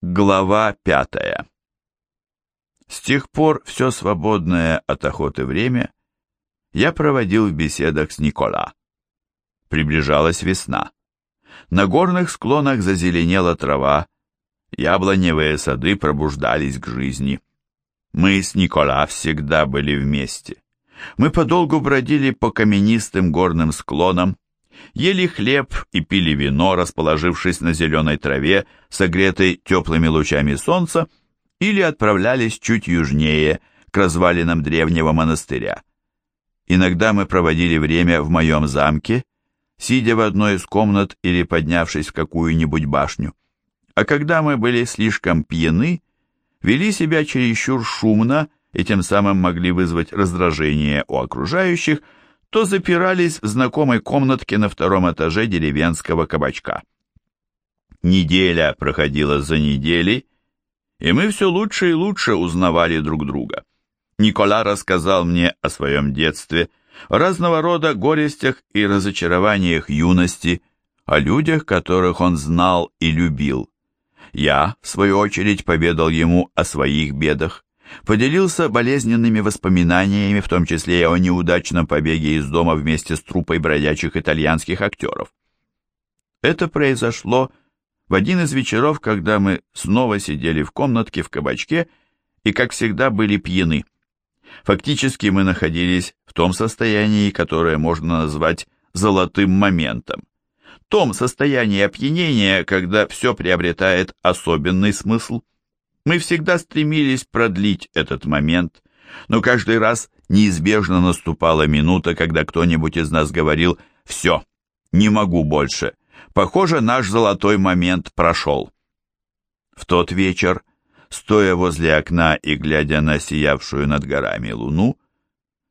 Глава пятая С тех пор все свободное от охоты время я проводил в беседах с Никола. Приближалась весна. На горных склонах зазеленела трава, яблоневые сады пробуждались к жизни. Мы с Никола всегда были вместе. Мы подолгу бродили по каменистым горным склонам, ели хлеб и пили вино, расположившись на зеленой траве, согретой теплыми лучами солнца, или отправлялись чуть южнее, к развалинам древнего монастыря. Иногда мы проводили время в моем замке, сидя в одной из комнат или поднявшись в какую-нибудь башню. А когда мы были слишком пьяны, вели себя чересчур шумно и тем самым могли вызвать раздражение у окружающих, то запирались в знакомой комнатке на втором этаже деревенского кабачка. Неделя проходила за неделей, и мы все лучше и лучше узнавали друг друга. Никола рассказал мне о своем детстве, о разного рода горестях и разочарованиях юности, о людях, которых он знал и любил. Я, в свою очередь, поведал ему о своих бедах, поделился болезненными воспоминаниями, в том числе и о неудачном побеге из дома вместе с труппой бродячих итальянских актеров. Это произошло в один из вечеров, когда мы снова сидели в комнатке в кабачке и, как всегда, были пьяны. Фактически мы находились в том состоянии, которое можно назвать золотым моментом. Том состоянии опьянения, когда все приобретает особенный смысл – мы всегда стремились продлить этот момент, но каждый раз неизбежно наступала минута, когда кто-нибудь из нас говорил «Все, не могу больше. Похоже, наш золотой момент прошел». В тот вечер, стоя возле окна и глядя на сиявшую над горами луну,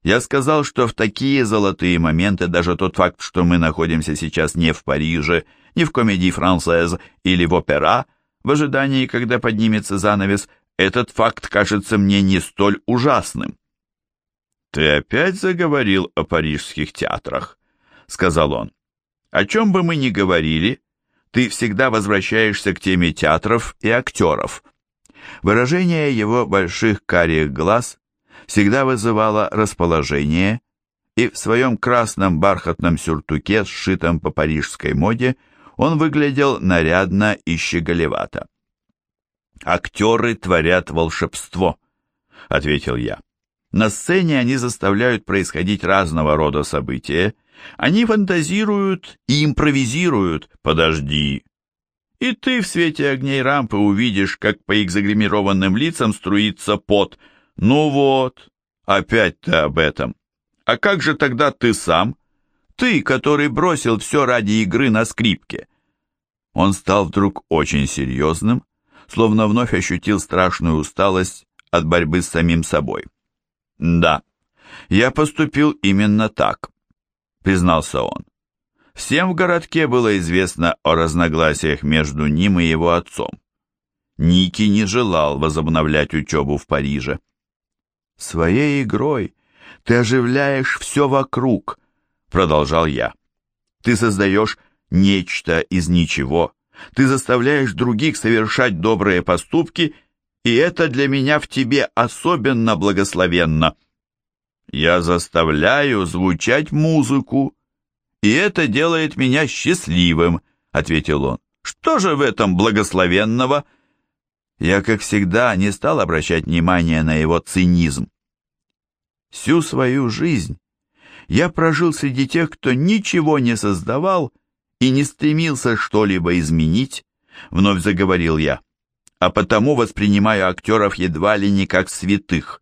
я сказал, что в такие золотые моменты даже тот факт, что мы находимся сейчас не в Париже, не в комедии францез или в опера, в ожидании, когда поднимется занавес, этот факт кажется мне не столь ужасным. «Ты опять заговорил о парижских театрах», — сказал он. «О чем бы мы ни говорили, ты всегда возвращаешься к теме театров и актеров». Выражение его больших карих глаз всегда вызывало расположение, и в своем красном бархатном сюртуке, сшитом по парижской моде, он выглядел нарядно и щеголевато. «Актеры творят волшебство», — ответил я. «На сцене они заставляют происходить разного рода события. Они фантазируют и импровизируют. Подожди. И ты в свете огней рампы увидишь, как по их загримированным лицам струится пот. Ну вот, опять ты об этом. А как же тогда ты сам?» Ты, который бросил все ради игры на скрипке. Он стал вдруг очень серьезным, словно вновь ощутил страшную усталость от борьбы с самим собой. «Да, я поступил именно так», — признался он. Всем в городке было известно о разногласиях между ним и его отцом. Ники не желал возобновлять учебу в Париже. «Своей игрой ты оживляешь все вокруг», продолжал я. Ты создаешь нечто из ничего. Ты заставляешь других совершать добрые поступки, и это для меня в тебе особенно благословенно. Я заставляю звучать музыку, и это делает меня счастливым, ответил он. Что же в этом благословенного? Я, как всегда, не стал обращать внимания на его цинизм. Всю свою жизнь я прожил среди тех, кто ничего не создавал и не стремился что-либо изменить, вновь заговорил я, а потому воспринимаю актеров едва ли не как святых.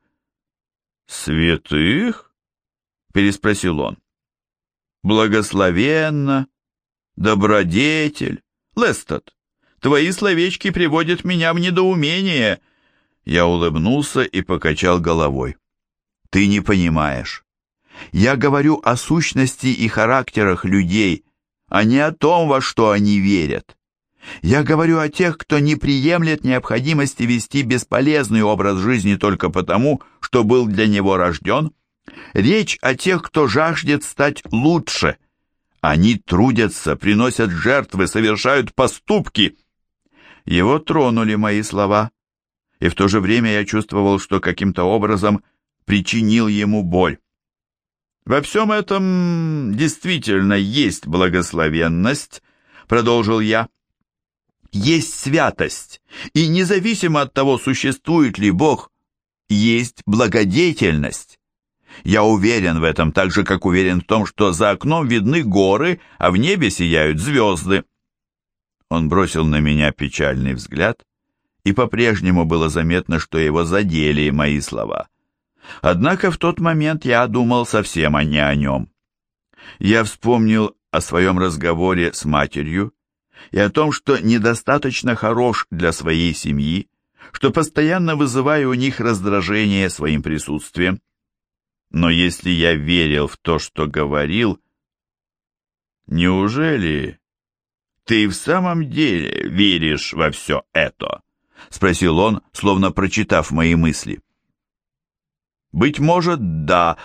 «Святых?» — переспросил он. «Благословенно, добродетель, Лестед, твои словечки приводят меня в недоумение». Я улыбнулся и покачал головой. «Ты не понимаешь. Я говорю о сущности и характерах людей, а не о том, во что они верят. Я говорю о тех, кто не приемлет необходимости вести бесполезный образ жизни только потому, что был для него рожден. Речь о тех, кто жаждет стать лучше. Они трудятся, приносят жертвы, совершают поступки. Его тронули мои слова, и в то же время я чувствовал, что каким-то образом причинил ему боль. «Во всем этом действительно есть благословенность», — продолжил я. «Есть святость, и независимо от того, существует ли Бог, есть благодетельность. Я уверен в этом, так же, как уверен в том, что за окном видны горы, а в небе сияют звезды». Он бросил на меня печальный взгляд, и по-прежнему было заметно, что его задели мои слова. Однако в тот момент я думал совсем а не о нем. Я вспомнил о своем разговоре с матерью и о том, что недостаточно хорош для своей семьи, что постоянно вызываю у них раздражение своим присутствием. Но если я верил в то, что говорил, неужели ты в самом деле веришь во все это? Спросил он, словно прочитав мои мысли. «Быть может, да,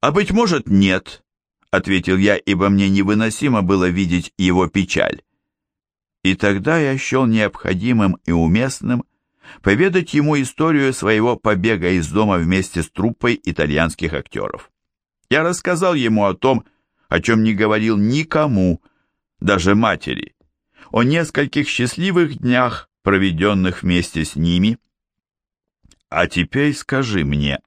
а быть может, нет», — ответил я, ибо мне невыносимо было видеть его печаль. И тогда я счел необходимым и уместным поведать ему историю своего побега из дома вместе с труппой итальянских актеров. Я рассказал ему о том, о чем не говорил никому, даже матери, о нескольких счастливых днях, проведенных вместе с ними, а теперь скажи мне,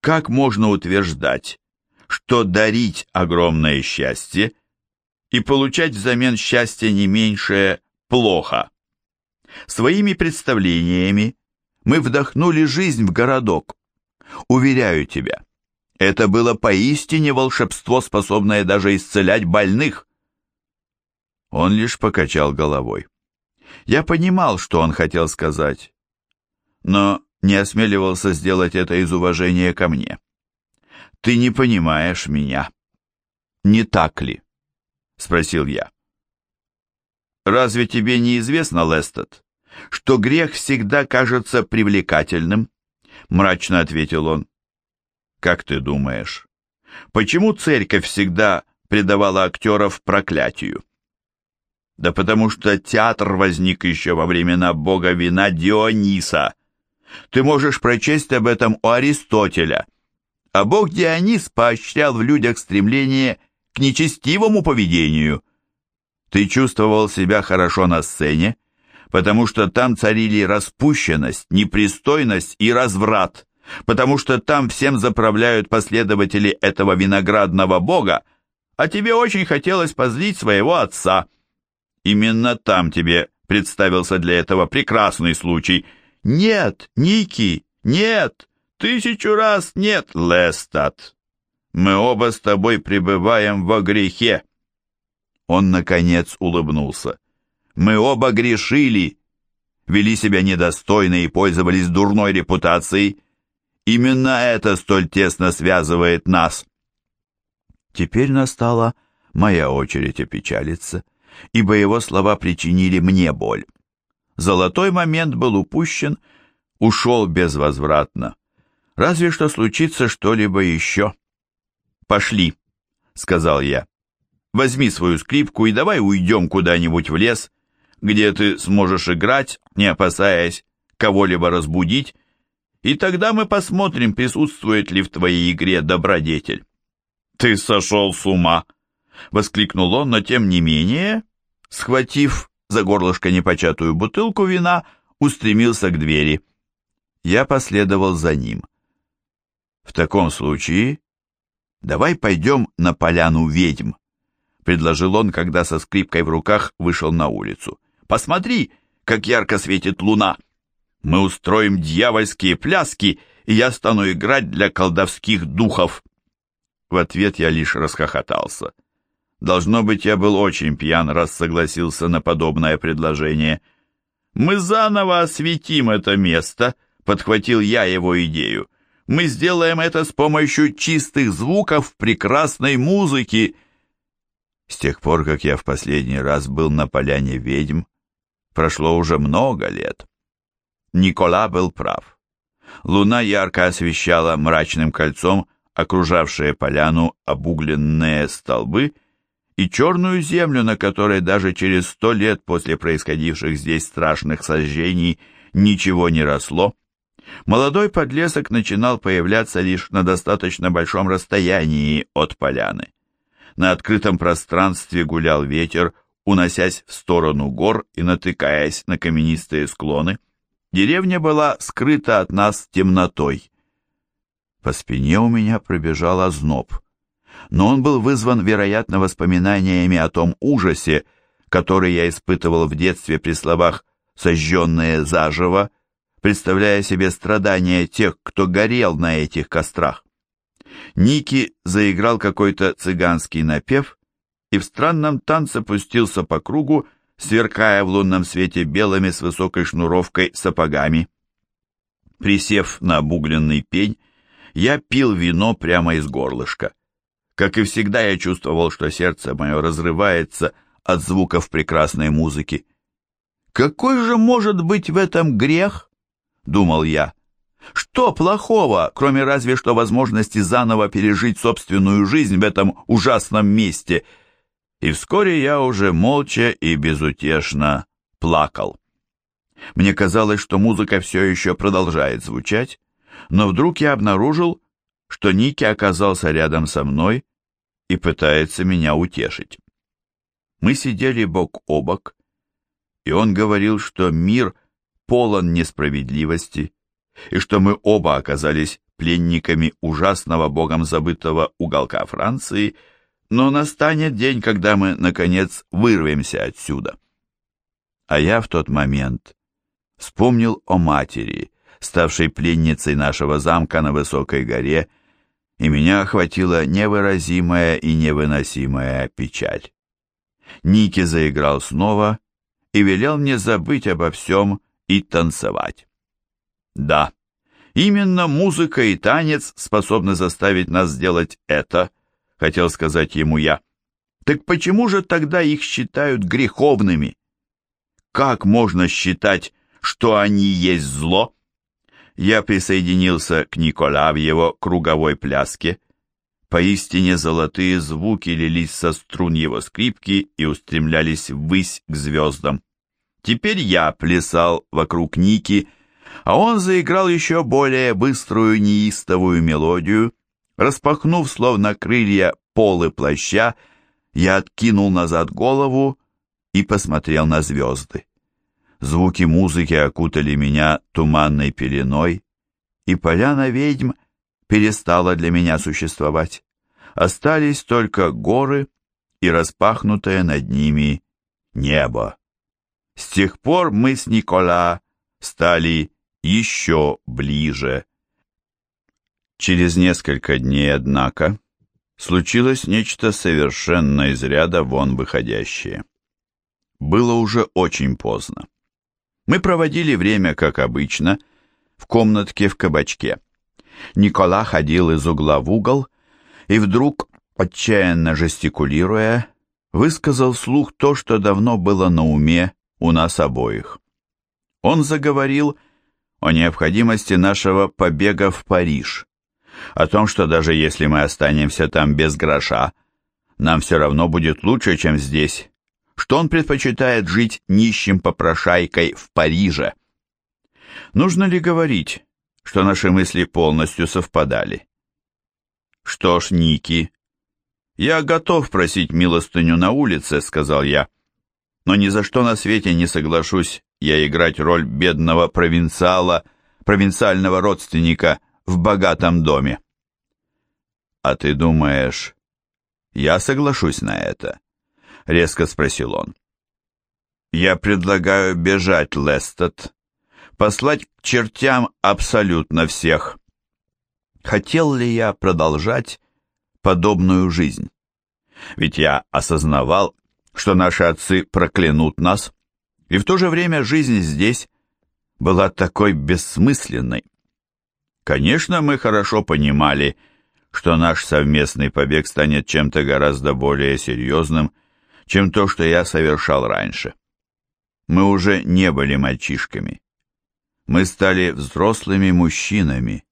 как можно утверждать, что дарить огромное счастье и получать взамен счастье не меньшее плохо? Своими представлениями мы вдохнули жизнь в городок. Уверяю тебя, это было поистине волшебство, способное даже исцелять больных. Он лишь покачал головой. Я понимал, что он хотел сказать, но не осмеливался сделать это из уважения ко мне. «Ты не понимаешь меня. Не так ли?» — спросил я. «Разве тебе не известно, Лестед, что грех всегда кажется привлекательным?» — мрачно ответил он. «Как ты думаешь, почему церковь всегда предавала актеров проклятию?» «Да потому что театр возник еще во времена бога вина Диониса», ты можешь прочесть об этом у Аристотеля. А бог Дионис поощрял в людях стремление к нечестивому поведению. Ты чувствовал себя хорошо на сцене, потому что там царили распущенность, непристойность и разврат, потому что там всем заправляют последователи этого виноградного бога, а тебе очень хотелось позлить своего отца. Именно там тебе представился для этого прекрасный случай – «Нет, Ники, нет! Тысячу раз нет, Лестат! Мы оба с тобой пребываем во грехе!» Он, наконец, улыбнулся. «Мы оба грешили, вели себя недостойно и пользовались дурной репутацией. Именно это столь тесно связывает нас». Теперь настала моя очередь опечалиться, ибо его слова причинили мне боль. Золотой момент был упущен, ушел безвозвратно. Разве что случится что-либо еще. «Пошли», — сказал я. «Возьми свою скрипку и давай уйдем куда-нибудь в лес, где ты сможешь играть, не опасаясь кого-либо разбудить, и тогда мы посмотрим, присутствует ли в твоей игре добродетель». «Ты сошел с ума!» — воскликнул он, но тем не менее, схватив за горлышко непочатую бутылку вина, устремился к двери. Я последовал за ним. «В таком случае давай пойдем на поляну ведьм», — предложил он, когда со скрипкой в руках вышел на улицу. «Посмотри, как ярко светит луна! Мы устроим дьявольские пляски, и я стану играть для колдовских духов!» В ответ я лишь расхохотался. Должно быть, я был очень пьян, раз согласился на подобное предложение. «Мы заново осветим это место», — подхватил я его идею. «Мы сделаем это с помощью чистых звуков прекрасной музыки». С тех пор, как я в последний раз был на поляне ведьм, прошло уже много лет. Никола был прав. Луна ярко освещала мрачным кольцом окружавшие поляну обугленные столбы и черную землю, на которой даже через сто лет после происходивших здесь страшных сожжений ничего не росло, молодой подлесок начинал появляться лишь на достаточно большом расстоянии от поляны. На открытом пространстве гулял ветер, уносясь в сторону гор и натыкаясь на каменистые склоны. Деревня была скрыта от нас темнотой. По спине у меня пробежал озноб но он был вызван, вероятно, воспоминаниями о том ужасе, который я испытывал в детстве при словах «сожженные заживо», представляя себе страдания тех, кто горел на этих кострах. Ники заиграл какой-то цыганский напев и в странном танце пустился по кругу, сверкая в лунном свете белыми с высокой шнуровкой сапогами. Присев на обугленный пень, я пил вино прямо из горлышка. Как и всегда, я чувствовал, что сердце мое разрывается от звуков прекрасной музыки. «Какой же может быть в этом грех?» — думал я. «Что плохого, кроме разве что возможности заново пережить собственную жизнь в этом ужасном месте?» И вскоре я уже молча и безутешно плакал. Мне казалось, что музыка все еще продолжает звучать, но вдруг я обнаружил, что Ники оказался рядом со мной и пытается меня утешить. Мы сидели бок о бок, и он говорил, что мир полон несправедливости, и что мы оба оказались пленниками ужасного богом забытого уголка Франции, но настанет день, когда мы, наконец, вырвемся отсюда. А я в тот момент вспомнил о матери, ставшей пленницей нашего замка на высокой горе, и меня охватила невыразимая и невыносимая печаль. Ники заиграл снова и велел мне забыть обо всем и танцевать. Да, именно музыка и танец способны заставить нас сделать это, хотел сказать ему я. Так почему же тогда их считают греховными? Как можно считать, что они есть зло? Я присоединился к Никола в его круговой пляске. Поистине золотые звуки лились со струн его скрипки и устремлялись ввысь к звездам. Теперь я плясал вокруг Ники, а он заиграл еще более быструю неистовую мелодию. Распахнув, словно крылья, полы плаща, я откинул назад голову и посмотрел на звезды. Звуки музыки окутали меня туманной пеленой, и поляна ведьм перестала для меня существовать. Остались только горы и распахнутое над ними небо. С тех пор мы с Никола стали еще ближе. Через несколько дней, однако, случилось нечто совершенно из ряда вон выходящее. Было уже очень поздно. Мы проводили время, как обычно, в комнатке в кабачке. Никола ходил из угла в угол и вдруг, отчаянно жестикулируя, высказал вслух то, что давно было на уме у нас обоих. Он заговорил о необходимости нашего побега в Париж, о том, что даже если мы останемся там без гроша, нам все равно будет лучше, чем здесь, что он предпочитает жить нищим попрошайкой в Париже. Нужно ли говорить, что наши мысли полностью совпадали? Что ж, Ники, я готов просить милостыню на улице, сказал я, но ни за что на свете не соглашусь я играть роль бедного провинциала, провинциального родственника в богатом доме. А ты думаешь, я соглашусь на это? — резко спросил он. «Я предлагаю бежать, Лестед, послать к чертям абсолютно всех». Хотел ли я продолжать подобную жизнь? Ведь я осознавал, что наши отцы проклянут нас, и в то же время жизнь здесь была такой бессмысленной. Конечно, мы хорошо понимали, что наш совместный побег станет чем-то гораздо более серьезным, чем то, что я совершал раньше. Мы уже не были мальчишками. Мы стали взрослыми мужчинами.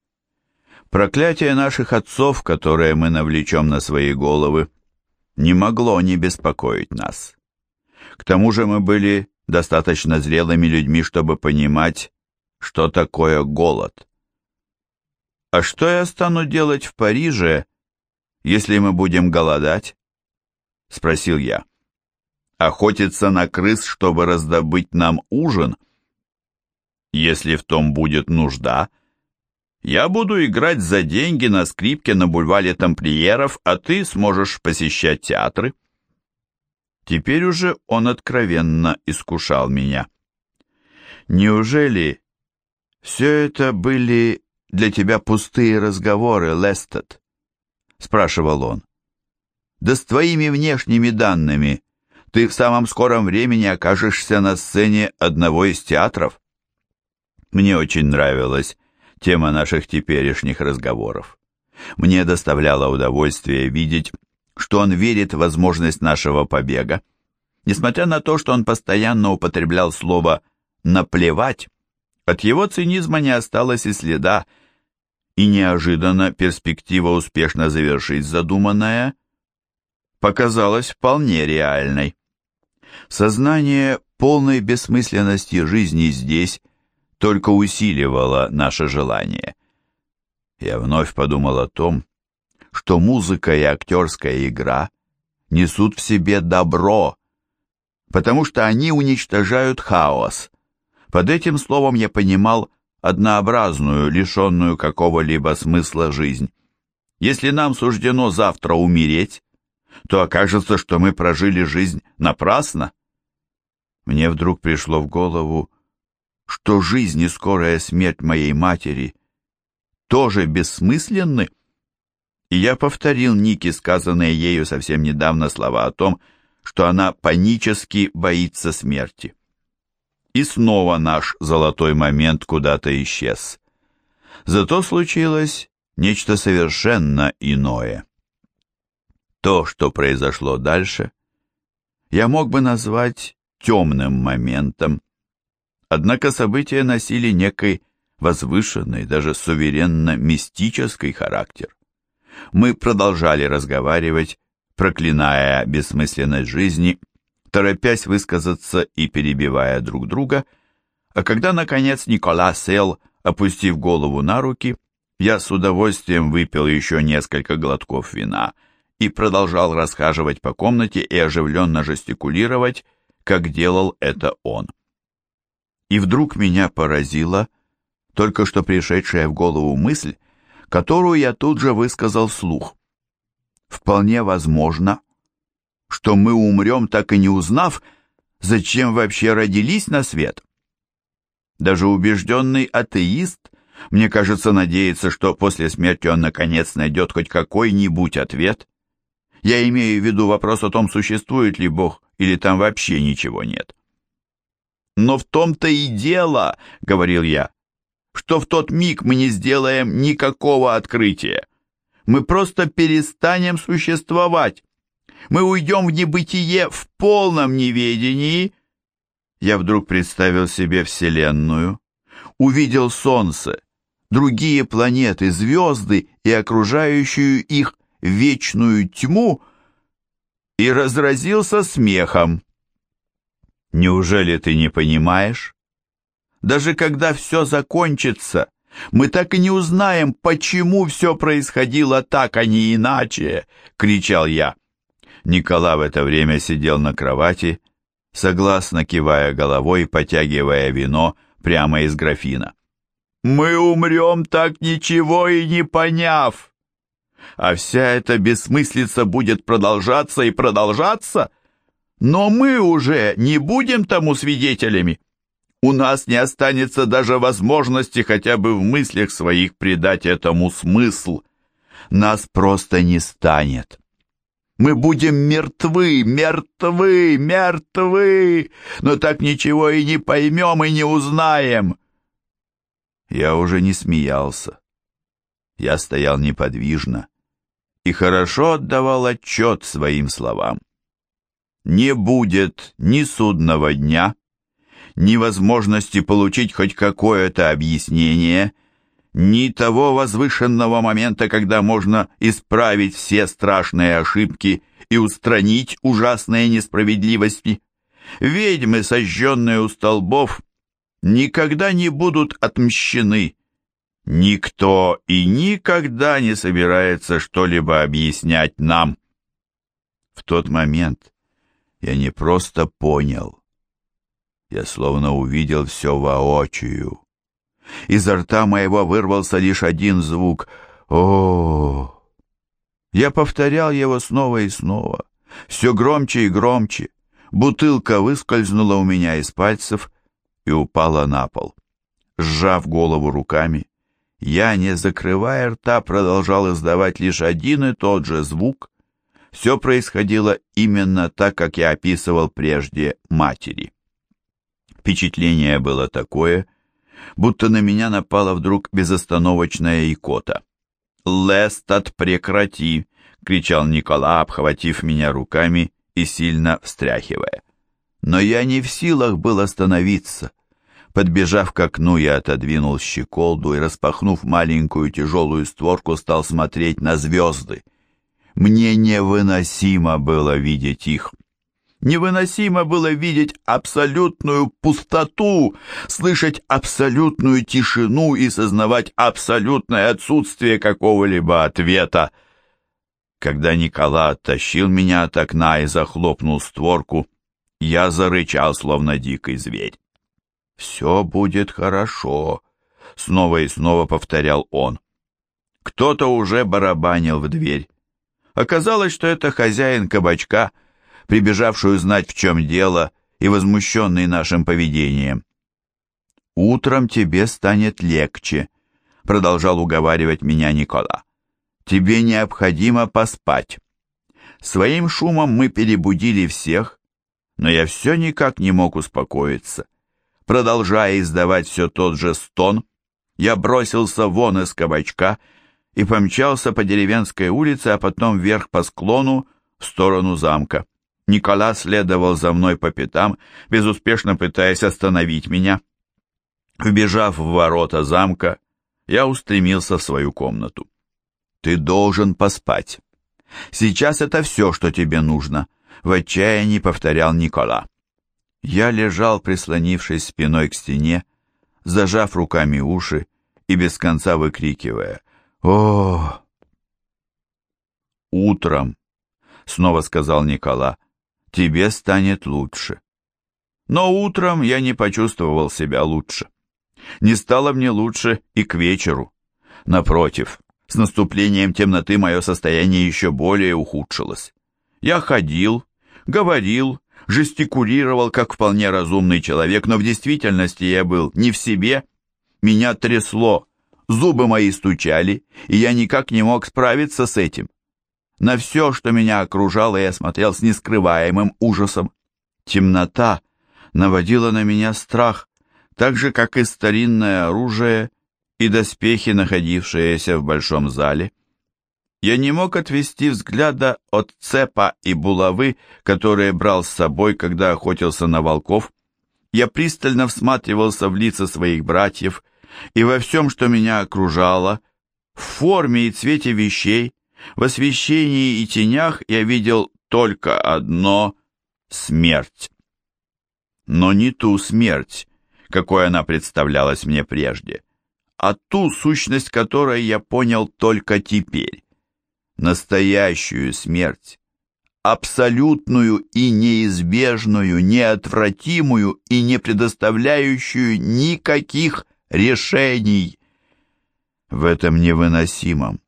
Проклятие наших отцов, которое мы навлечем на свои головы, не могло не беспокоить нас. К тому же мы были достаточно зрелыми людьми, чтобы понимать, что такое голод. «А что я стану делать в Париже, если мы будем голодать?» — спросил я. «Охотиться на крыс, чтобы раздобыть нам ужин?» «Если в том будет нужда», я буду играть за деньги на скрипке на бульваре тамплиеров, а ты сможешь посещать театры. Теперь уже он откровенно искушал меня. Неужели все это были для тебя пустые разговоры, Лестед? Спрашивал он. Да с твоими внешними данными ты в самом скором времени окажешься на сцене одного из театров. Мне очень нравилось тема наших теперешних разговоров. Мне доставляло удовольствие видеть, что он верит в возможность нашего побега. Несмотря на то, что он постоянно употреблял слово «наплевать», от его цинизма не осталось и следа, и неожиданно перспектива успешно завершить задуманное показалась вполне реальной. Сознание полной бессмысленности жизни здесь только усиливало наше желание. Я вновь подумал о том, что музыка и актерская игра несут в себе добро, потому что они уничтожают хаос. Под этим словом я понимал однообразную, лишенную какого-либо смысла жизнь. Если нам суждено завтра умереть, то окажется, что мы прожили жизнь напрасно. Мне вдруг пришло в голову, что жизнь и скорая смерть моей матери тоже бессмысленны? И я повторил Нике сказанные ею совсем недавно слова о том, что она панически боится смерти. И снова наш золотой момент куда-то исчез. Зато случилось нечто совершенно иное. То, что произошло дальше, я мог бы назвать темным моментом, Однако события носили некий возвышенный, даже суверенно-мистический характер. Мы продолжали разговаривать, проклиная бессмысленность жизни, торопясь высказаться и перебивая друг друга, а когда, наконец, Никола сел, опустив голову на руки, я с удовольствием выпил еще несколько глотков вина и продолжал расхаживать по комнате и оживленно жестикулировать, как делал это он. И вдруг меня поразила только что пришедшая в голову мысль, которую я тут же высказал вслух. Вполне возможно, что мы умрем, так и не узнав, зачем вообще родились на свет. Даже убежденный атеист, мне кажется, надеется, что после смерти он наконец найдет хоть какой-нибудь ответ. Я имею в виду вопрос о том, существует ли Бог или там вообще ничего нет. Но в том-то и дело, говорил я, что в тот миг мы не сделаем никакого открытия. Мы просто перестанем существовать. Мы уйдем в небытие в полном неведении. Я вдруг представил себе Вселенную, увидел Солнце, другие планеты, звезды и окружающую их вечную тьму и разразился смехом. Неужели ты не понимаешь? Даже когда все закончится, мы так и не узнаем, почему все происходило так, а не иначе, кричал я. Никола в это время сидел на кровати, согласно кивая головой и потягивая вино прямо из графина. «Мы умрем так ничего и не поняв, а вся эта бессмыслица будет продолжаться и продолжаться», но мы уже не будем тому свидетелями. У нас не останется даже возможности хотя бы в мыслях своих придать этому смысл. Нас просто не станет. Мы будем мертвы, мертвы, мертвы, но так ничего и не поймем и не узнаем. Я уже не смеялся. Я стоял неподвижно и хорошо отдавал отчет своим словам не будет ни судного дня, ни возможности получить хоть какое-то объяснение, ни того возвышенного момента, когда можно исправить все страшные ошибки и устранить ужасные несправедливости. Ведьмы, сожженные у столбов, никогда не будут отмщены. Никто и никогда не собирается что-либо объяснять нам. В тот момент я не просто понял, я словно увидел все воочию. Изо рта моего вырвался лишь один звук о Я повторял его снова и снова, все громче и громче. Бутылка выскользнула у меня из пальцев и упала на пол. Сжав голову руками, я, не закрывая рта, продолжал издавать лишь один и тот же звук. Все происходило именно так, как я описывал прежде матери. Впечатление было такое, будто на меня напала вдруг безостановочная икота. «Лестат, прекрати!» — кричал Никола, обхватив меня руками и сильно встряхивая. Но я не в силах был остановиться — Подбежав к окну, я отодвинул щеколду и, распахнув маленькую тяжелую створку, стал смотреть на звезды. Мне невыносимо было видеть их. Невыносимо было видеть абсолютную пустоту, слышать абсолютную тишину и сознавать абсолютное отсутствие какого-либо ответа. Когда Никола оттащил меня от окна и захлопнул створку, я зарычал, словно дикий зверь. «Все будет хорошо», — снова и снова повторял он. Кто-то уже барабанил в дверь. Оказалось, что это хозяин кабачка, прибежавший узнать, в чем дело, и возмущенный нашим поведением. «Утром тебе станет легче», — продолжал уговаривать меня Никола. «Тебе необходимо поспать». Своим шумом мы перебудили всех, но я все никак не мог успокоиться. Продолжая издавать все тот же стон, я бросился вон из кабачка и помчался по деревенской улице, а потом вверх по склону в сторону замка. Никола следовал за мной по пятам, безуспешно пытаясь остановить меня. Вбежав в ворота замка, я устремился в свою комнату. «Ты должен поспать. Сейчас это все, что тебе нужно», — в отчаянии повторял Никола. Я лежал, прислонившись спиной к стене, зажав руками уши и без конца выкрикивая «О!». «Утром», — снова сказал Никола, — «тебе станет лучше». Но утром я не почувствовал себя лучше. Не стало мне лучше и к вечеру. Напротив, с наступлением темноты мое состояние еще более ухудшилось. Я ходил, говорил, жестикулировал как вполне разумный человек, но в действительности я был не в себе. Меня трясло, зубы мои стучали, и я никак не мог справиться с этим. На все, что меня окружало, я смотрел с нескрываемым ужасом. Темнота наводила на меня страх, так же, как и старинное оружие и доспехи, находившиеся в большом зале. Я не мог отвести взгляда от цепа и булавы, которые брал с собой, когда охотился на волков. Я пристально всматривался в лица своих братьев, и во всем, что меня окружало, в форме и цвете вещей, в освещении и тенях я видел только одно — смерть. Но не ту смерть, какой она представлялась мне прежде, а ту сущность которой я понял только теперь настоящую смерть, абсолютную и неизбежную, неотвратимую и не предоставляющую никаких решений. В этом невыносимом,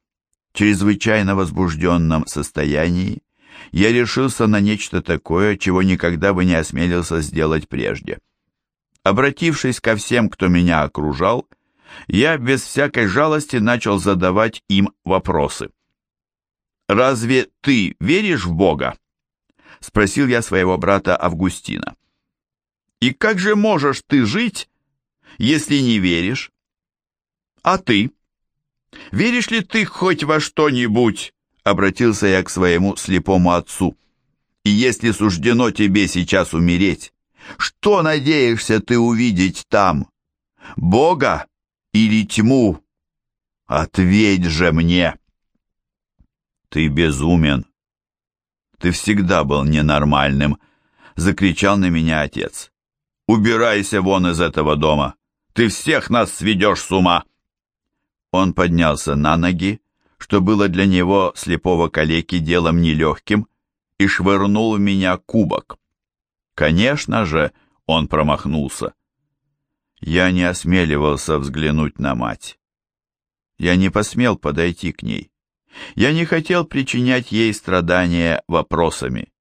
чрезвычайно возбужденном состоянии я решился на нечто такое, чего никогда бы не осмелился сделать прежде. Обратившись ко всем, кто меня окружал, я без всякой жалости начал задавать им вопросы. «Разве ты веришь в Бога?» — спросил я своего брата Августина. «И как же можешь ты жить, если не веришь? А ты? Веришь ли ты хоть во что-нибудь?» — обратился я к своему слепому отцу. «И если суждено тебе сейчас умереть, что надеешься ты увидеть там? Бога или тьму? Ответь же мне!» «Ты безумен!» Ты всегда был ненормальным!» — закричал на меня отец. «Убирайся вон из этого дома! Ты всех нас сведешь с ума!» Он поднялся на ноги, что было для него, слепого калеки, делом нелегким, и швырнул в меня кубок. Конечно же, он промахнулся. Я не осмеливался взглянуть на мать. Я не посмел подойти к ней. Я не хотел причинять ей страдания вопросами.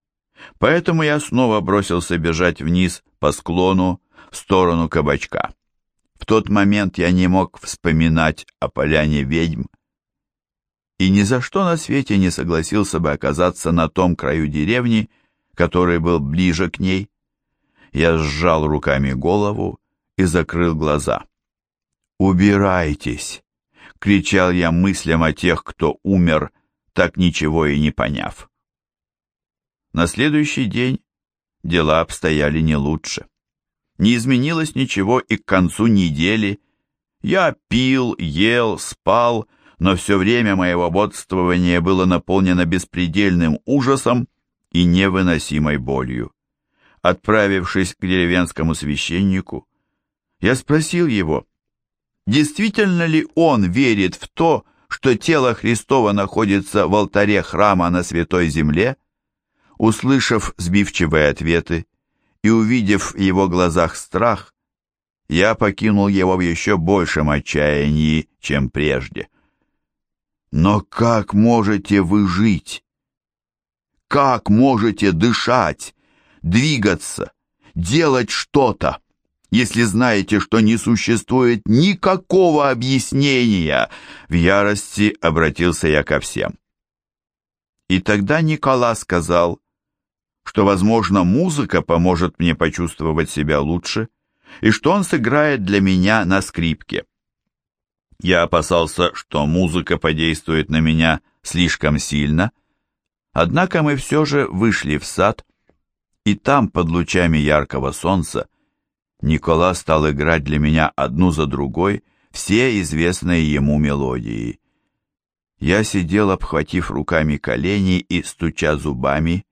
Поэтому я снова бросился бежать вниз по склону в сторону кабачка. В тот момент я не мог вспоминать о поляне ведьм, и ни за что на свете не согласился бы оказаться на том краю деревни, который был ближе к ней. Я сжал руками голову и закрыл глаза. «Убирайтесь!» — кричал я мыслям о тех, кто умер, так ничего и не поняв. На следующий день дела обстояли не лучше. Не изменилось ничего и к концу недели. Я пил, ел, спал, но все время моего бодствования было наполнено беспредельным ужасом и невыносимой болью. Отправившись к деревенскому священнику, я спросил его, действительно ли он верит в то, что тело Христова находится в алтаре храма на Святой Земле? Услышав сбивчивые ответы и увидев в его глазах страх, я покинул его в еще большем отчаянии, чем прежде. Но как можете вы жить? Как можете дышать, двигаться, делать что-то, если знаете, что не существует никакого объяснения? В ярости обратился я ко всем. И тогда Никола сказал, что, возможно, музыка поможет мне почувствовать себя лучше, и что он сыграет для меня на скрипке. Я опасался, что музыка подействует на меня слишком сильно, однако мы все же вышли в сад, и там, под лучами яркого солнца, Никола стал играть для меня одну за другой все известные ему мелодии. Я сидел, обхватив руками колени и стуча зубами,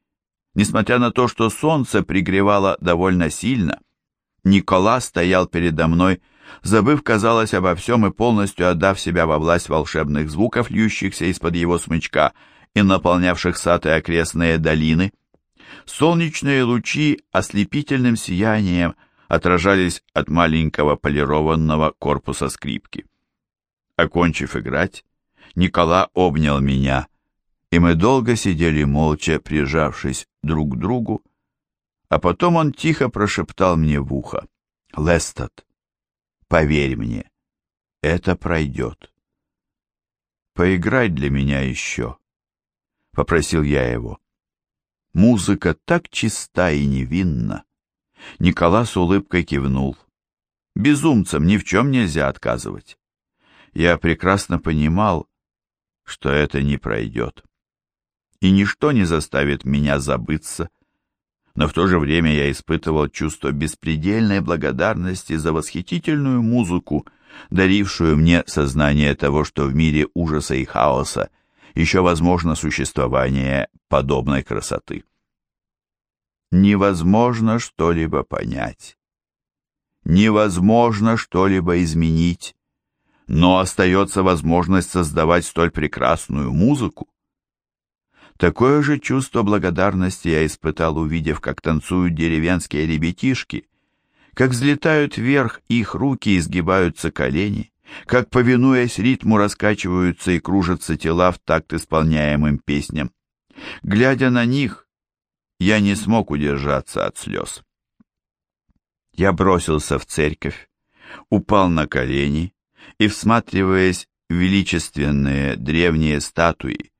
несмотря на то, что солнце пригревало довольно сильно. Никола стоял передо мной, забыв, казалось, обо всем и полностью отдав себя во власть волшебных звуков, льющихся из-под его смычка и наполнявших сад и окрестные долины. Солнечные лучи ослепительным сиянием отражались от маленького полированного корпуса скрипки. Окончив играть, Никола обнял меня, и мы долго сидели молча, прижавшись друг к другу, а потом он тихо прошептал мне в ухо. «Лестат, Поверь мне, это пройдет. Поиграй для меня еще, — попросил я его. Музыка так чиста и невинна. Николас с улыбкой кивнул. Безумцам ни в чем нельзя отказывать. Я прекрасно понимал, что это не пройдет. И ничто не заставит меня забыться, — но в то же время я испытывал чувство беспредельной благодарности за восхитительную музыку, дарившую мне сознание того, что в мире ужаса и хаоса еще возможно существование подобной красоты. Невозможно что-либо понять. Невозможно что-либо изменить, но остается возможность создавать столь прекрасную музыку. Такое же чувство благодарности я испытал, увидев, как танцуют деревенские ребятишки, как взлетают вверх их руки и сгибаются колени, как, повинуясь ритму, раскачиваются и кружатся тела в такт исполняемым песням. Глядя на них, я не смог удержаться от слез. Я бросился в церковь, упал на колени и, всматриваясь в величественные древние статуи,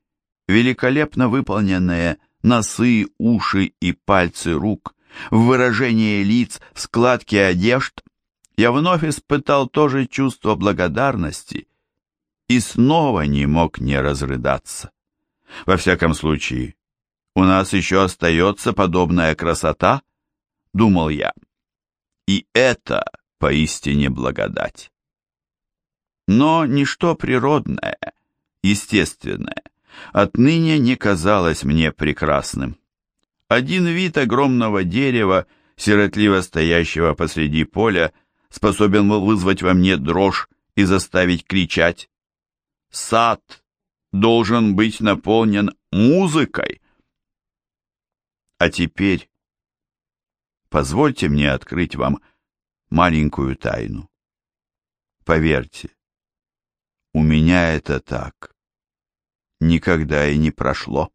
великолепно выполненные носы, уши и пальцы рук, в выражении лиц, в складке одежд, я вновь испытал то же чувство благодарности и снова не мог не разрыдаться. Во всяком случае, у нас еще остается подобная красота, думал я. И это поистине благодать. Но ничто природное, естественное, отныне не казалось мне прекрасным. Один вид огромного дерева, сиротливо стоящего посреди поля, способен был вызвать во мне дрожь и заставить кричать. Сад должен быть наполнен музыкой. А теперь позвольте мне открыть вам маленькую тайну. Поверьте, у меня это так никогда и не прошло.